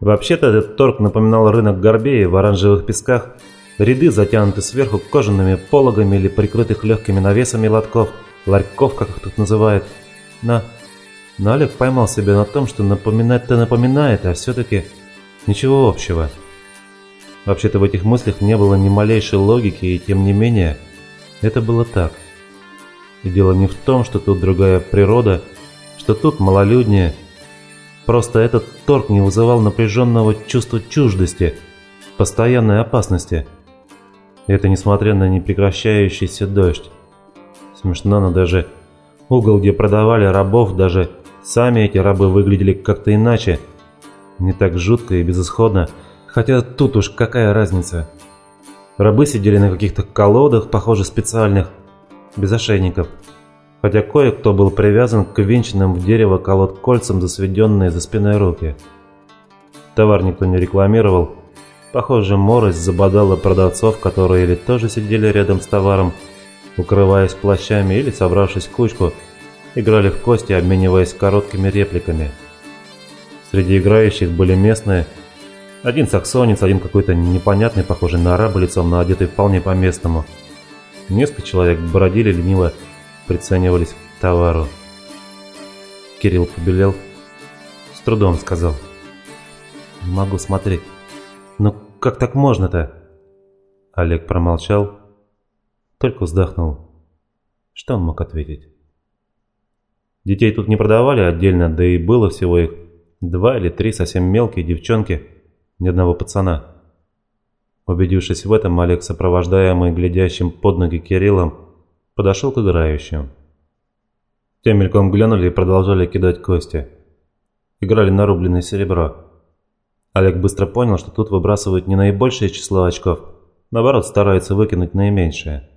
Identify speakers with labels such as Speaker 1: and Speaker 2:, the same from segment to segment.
Speaker 1: Вообще-то этот торг напоминал рынок Горбея в оранжевых песках, ряды затянуты сверху кожаными пологами или прикрытых легкими навесами лотков, ларьков, как их тут называют. Но, но Олег поймал себя на том, что напоминать-то напоминает, а все-таки ничего общего. Вообще-то в этих мыслях не было ни малейшей логики, и тем не менее, это было так. И дело не в том, что тут другая природа, что тут малолюднее, Просто этот торг не вызывал напряженного чувства чуждости, постоянной опасности. Это несмотря на непрекращающийся дождь. Смешно, но даже угол, где продавали рабов, даже сами эти рабы выглядели как-то иначе. Не так жутко и безысходно, хотя тут уж какая разница. Рабы сидели на каких-то колодах, похоже, специальных, без ошейников хотя кое-кто был привязан к венчанным в дерево колод кольцам, засведенные за спиной руки. Товар никто не рекламировал. Похоже, морость забодала продавцов, которые или тоже сидели рядом с товаром, укрываясь плащами или, собравшись в кучку, играли в кости, обмениваясь короткими репликами. Среди играющих были местные, один саксонец, один какой-то непонятный, похожий на араба лицом, но одетый вполне по-местному. Несколько человек бродили лениво, приценивались к товару. Кирилл побелел, с трудом сказал. «Не могу смотреть. Ну как так можно-то?» Олег промолчал, только вздохнул. Что он мог ответить? Детей тут не продавали отдельно, да и было всего их два или три совсем мелкие девчонки, ни одного пацана. Убедившись в этом, Олег, сопровождаемый глядящим под ноги Кириллом, подошел к играющим. Те мельком глянули и продолжали кидать кости. Играли на рубленное серебро. Олег быстро понял, что тут выбрасывают не наибольшее число очков, наоборот стараются выкинуть наименьшее.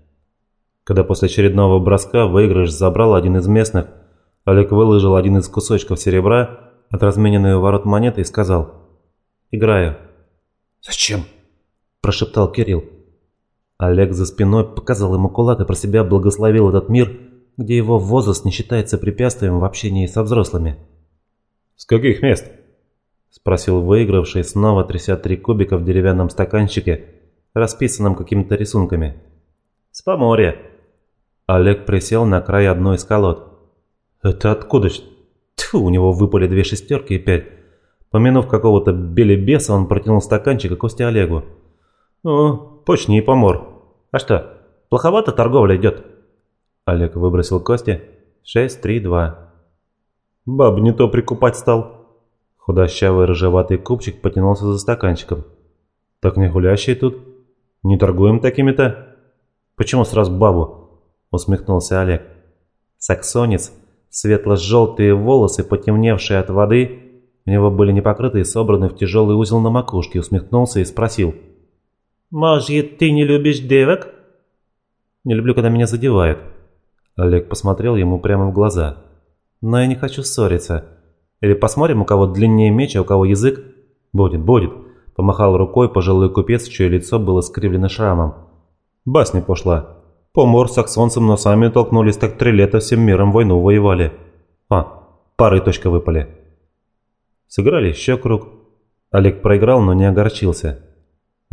Speaker 1: Когда после очередного броска выигрыш забрал один из местных, Олег выложил один из кусочков серебра от размененной у ворот монеты и сказал «Играю».
Speaker 2: «Зачем?»
Speaker 1: – прошептал Кирилл. Олег за спиной показал ему кулак и про себя благословил этот мир, где его возраст не считается препятствием в общении со взрослыми.
Speaker 3: «С каких мест?»
Speaker 1: – спросил выигравший, снова тряся три кубика в деревянном стаканчике, расписанном какими-то рисунками. «С поморья». Олег присел на край одной из колод. «Это откуда ж?» Тьфу, у него выпали две шестерки и пять. Помянув какого-то белебеса, он протянул стаканчик и Косте Олегу. «Ну, почни, помор. А что, плоховато торговля идет?» Олег выбросил кости. «Шесть, три, два».
Speaker 3: «Баб не то прикупать стал».
Speaker 1: Худощавый рыжеватый купчик потянулся за стаканчиком. «Так не гулящие тут? Не торгуем такими-то?» «Почему сразу бабу?» Усмехнулся Олег. Саксонец, светло-желтые волосы, потемневшие от воды, у него были не покрыты и собраны в тяжелый узел на макушке, усмехнулся и спросил –
Speaker 4: «Может, ты не любишь девок?»
Speaker 1: «Не люблю, когда меня задевают». Олег посмотрел ему прямо в глаза. «Но я не хочу ссориться. Или посмотрим, у кого длиннее меч, а у кого язык?» «Будет, будет», – помахал рукой пожилой купец, чье лицо было скривлено шрамом. «Басня пошла. Помор с саксонцем носами толкнулись, так три лета всем миром войну воевали. А, пары точка выпали». Сыграли еще круг. Олег проиграл, но не огорчился.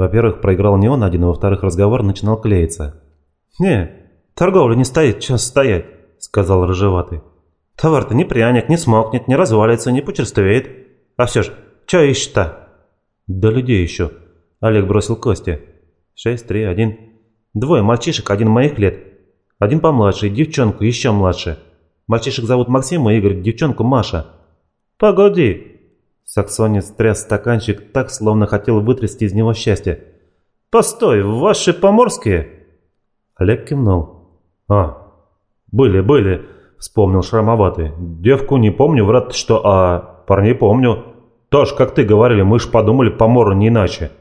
Speaker 1: Во-первых, проиграл не он один, а во-вторых, разговор начинал клеиться.
Speaker 4: «Не, торговля не стоит, час стоять», — сказал рыжеватый. «Товар-то не пряник, не смокнет, не развалится, не почерствеет. А все ж, что ищешь-то?»
Speaker 1: «Да людей еще». Олег бросил кости. «Шесть, три, один. Двое мальчишек, один моих лет. Один помладше, девчонку еще младше. Мальчишек зовут Максим и Игорь, девчонку Маша».
Speaker 4: «Погоди»,
Speaker 1: Саксонец тряс стаканчик так, словно хотел вытрясти из него счастье.
Speaker 4: «Постой, ваши поморские?»
Speaker 1: Олег кивнул.
Speaker 3: «А, были, были», — вспомнил шрамоватый. «Девку не помню, врат что, а парней помню. Тоже, как ты говорили, мы ж подумали, поморы не иначе.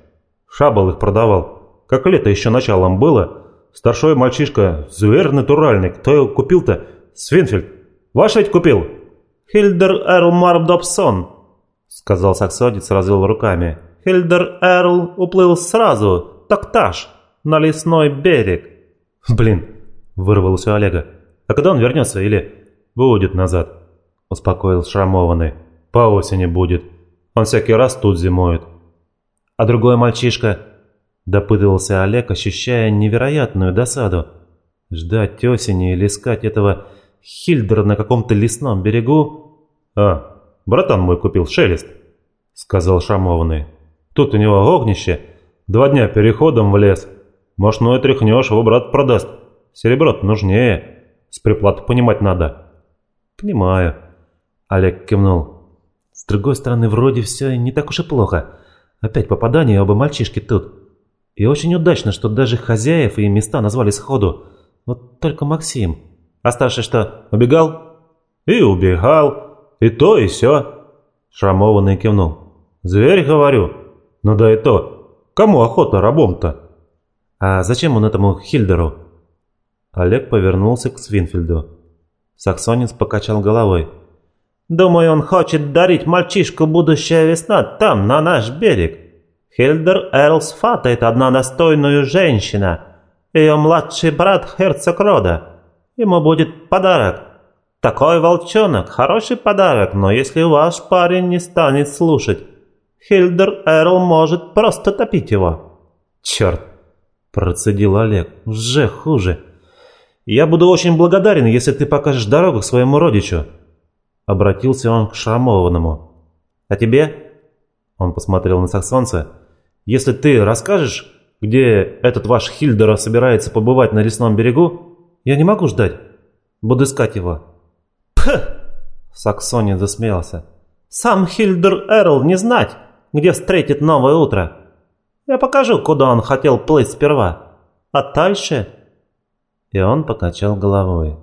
Speaker 3: Шабал их продавал. Как лето еще началом было. Старшой мальчишка, зверь натуральный. Кто его купил-то? Свинфельд. Ваш ведь купил?»
Speaker 4: «Хильдер Эрл Марбдобсон»,
Speaker 1: сказал саксонец, развел руками.
Speaker 4: «Хильдер Эрл уплыл сразу, токтаж, на лесной берег».
Speaker 1: «Блин!» – вырвалось у Олега. «А когда он вернется или...» «Будет назад», – успокоил шрамованный. «По осени будет.
Speaker 3: Он всякий раз тут зимует».
Speaker 1: «А другой мальчишка?» – допытывался Олег, ощущая невероятную досаду. Ждать осени или искать этого Хильдера на каком-то лесном берегу?
Speaker 3: «А, братан мой купил шелест», — сказал шамованный. «Тут у него огнище. Два дня переходом в лес. Может, ну и тряхнешь, его брат продаст. серебро нужнее. С приплаты понимать надо».
Speaker 1: «Понимаю», — Олег кивнул. «С другой стороны, вроде все не так уж и плохо. Опять попадание, оба мальчишки тут. И очень удачно, что даже хозяев и места назвали сходу. Вот только Максим. А старший что, убегал?
Speaker 3: И убегал. И то, и все. Шрамованный кивнул. Зверь, говорю. Ну да и то. Кому охота рабом-то?
Speaker 1: А зачем он этому Хильдеру? Олег повернулся к Свинфельду. Саксонец покачал головой.
Speaker 2: «Думаю, он хочет дарить мальчишку будущая весна там, на наш берег. Хильдер Эрлс фатает одна достойную женщина. Ее младший брат герцог рода. Ему будет подарок. Такой волчонок, хороший подарок, но если ваш парень не станет слушать, Хильдер Эрл может просто топить его».
Speaker 1: «Черт!» – процедил Олег. «Уже хуже. Я буду очень благодарен, если ты покажешь дорогу своему родичу». Обратился он к шрамованному. «А тебе?» Он посмотрел на саксонца. «Если ты расскажешь, где этот ваш Хильдера собирается побывать на лесном берегу, я не могу ждать. Буду искать его».
Speaker 2: «Пх!» Саксонин засмеялся. «Сам Хильдер Эрл не знать, где встретит новое утро. Я покажу, куда он хотел плыть сперва. А дальше...»
Speaker 1: И он покачал головой.